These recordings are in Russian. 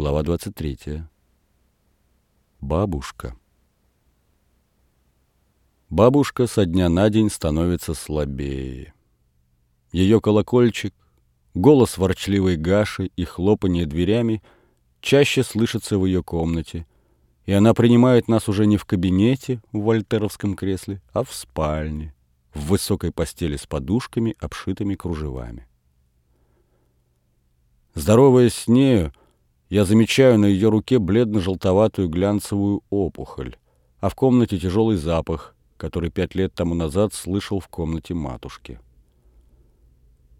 Глава 23. Бабушка. Бабушка со дня на день становится слабее. Ее колокольчик, голос ворчливой Гаши и хлопанье дверями чаще слышатся в ее комнате, и она принимает нас уже не в кабинете в вольтеровском кресле, а в спальне, в высокой постели с подушками, обшитыми кружевами. Здороваясь с нею, я замечаю на ее руке бледно-желтоватую глянцевую опухоль, а в комнате тяжелый запах, который пять лет тому назад слышал в комнате матушки.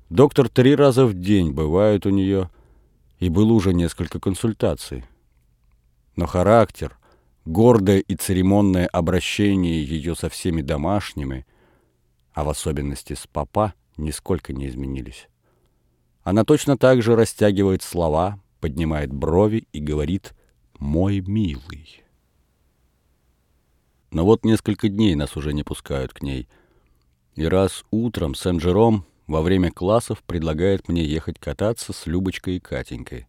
Доктор три раза в день бывает у нее, и было уже несколько консультаций. Но характер, гордое и церемонное обращение ее со всеми домашними, а в особенности с папа, нисколько не изменились. Она точно так же растягивает слова, поднимает брови и говорит «мой милый». Но вот несколько дней нас уже не пускают к ней. И раз утром Сен-Жером во время классов предлагает мне ехать кататься с Любочкой и Катенькой.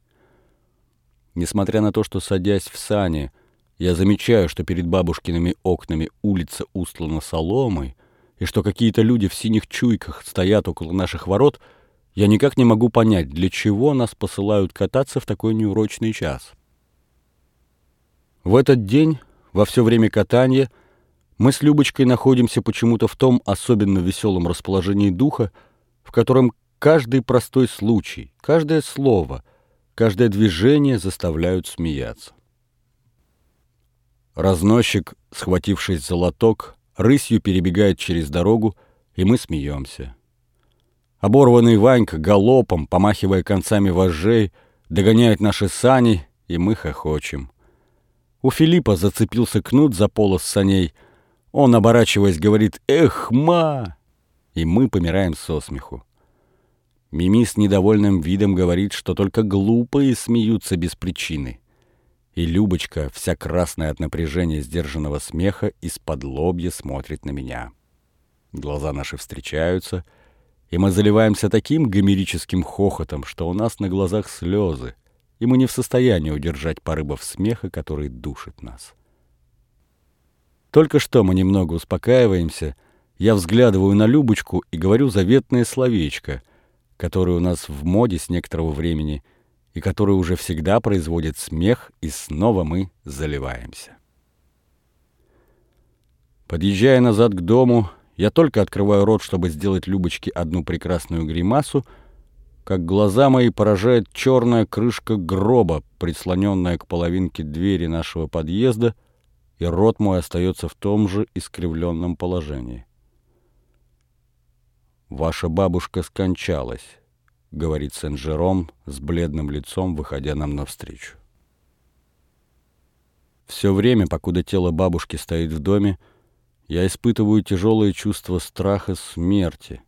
Несмотря на то, что, садясь в сани, я замечаю, что перед бабушкиными окнами улица устлана соломой, и что какие-то люди в синих чуйках стоят около наших ворот — я никак не могу понять, для чего нас посылают кататься в такой неурочный час. В этот день, во все время катания, мы с Любочкой находимся почему-то в том особенно веселом расположении духа, в котором каждый простой случай, каждое слово, каждое движение заставляют смеяться. Разносчик, схватившись за лоток, рысью перебегает через дорогу, и мы смеемся. Оборванный Ванька галопом, помахивая концами вожжей, догоняет наши сани, и мы хохочем. У Филиппа зацепился кнут за полос саней. Он, оборачиваясь, говорит «Эх, ма!» И мы помираем со смеху. Мими с недовольным видом говорит, что только глупые смеются без причины. И Любочка, вся красная от напряжения сдержанного смеха, из-под лобья смотрит на меня. Глаза наши встречаются — и мы заливаемся таким гомерическим хохотом, что у нас на глазах слезы, и мы не в состоянии удержать порывов смеха, который душит нас. Только что мы немного успокаиваемся, я взглядываю на Любочку и говорю заветное словечко, которое у нас в моде с некоторого времени и которое уже всегда производит смех, и снова мы заливаемся. Подъезжая назад к дому, я только открываю рот, чтобы сделать Любочке одну прекрасную гримасу, как глаза мои поражает черная крышка гроба, прислоненная к половинке двери нашего подъезда, и рот мой остается в том же искривленном положении. «Ваша бабушка скончалась», — говорит Сен-Жером с бледным лицом, выходя нам навстречу. Все время, покуда тело бабушки стоит в доме, я испытываю тяжелое чувство страха смерти.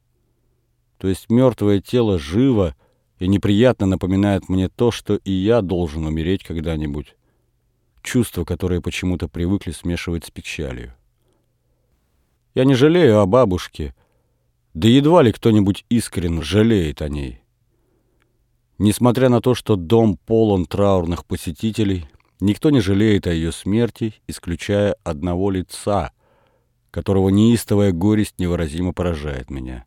То есть мертвое тело живо и неприятно напоминает мне то, что и я должен умереть когда-нибудь. Чувства, которые почему-то привыкли смешивать с печалью. Я не жалею о бабушке, да едва ли кто-нибудь искренне жалеет о ней. Несмотря на то, что дом полон траурных посетителей, никто не жалеет о ее смерти, исключая одного лица — которого неистовая горесть невыразимо поражает меня.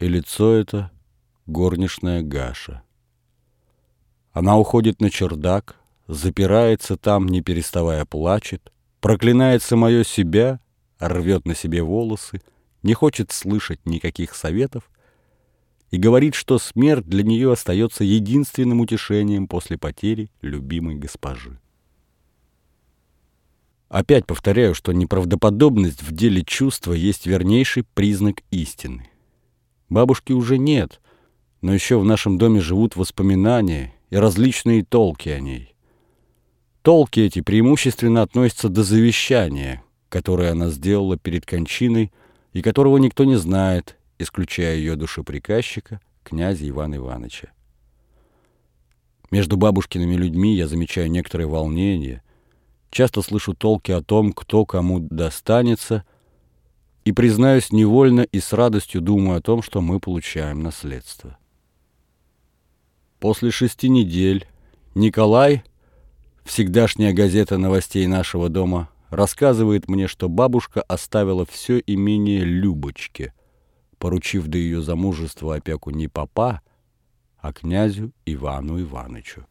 И лицо это — горничная Гаша. Она уходит на чердак, запирается там, не переставая плачет, проклинает самое себя, рвет на себе волосы, не хочет слышать никаких советов и говорит, что смерть для нее остается единственным утешением после потери любимой госпожи. Опять повторяю, что неправдоподобность в деле чувства есть вернейший признак истины. Бабушки уже нет, но еще в нашем доме живут воспоминания и различные толки о ней. Толки эти преимущественно относятся до завещания, которое она сделала перед кончиной и которого никто не знает, исключая ее душеприказчика, князя Ивана Ивановича. Между бабушкиными людьми я замечаю некоторое волнение – часто слышу толки о том, кто кому достанется, и, признаюсь, невольно и с радостью думаю о том, что мы получаем наследство. После шести недель, Николай, всегдашняя газета новостей нашего дома, рассказывает мне, что бабушка оставила все имение Любочке, поручив до ее замужества опеку не папа, а князю Ивану Иванычу.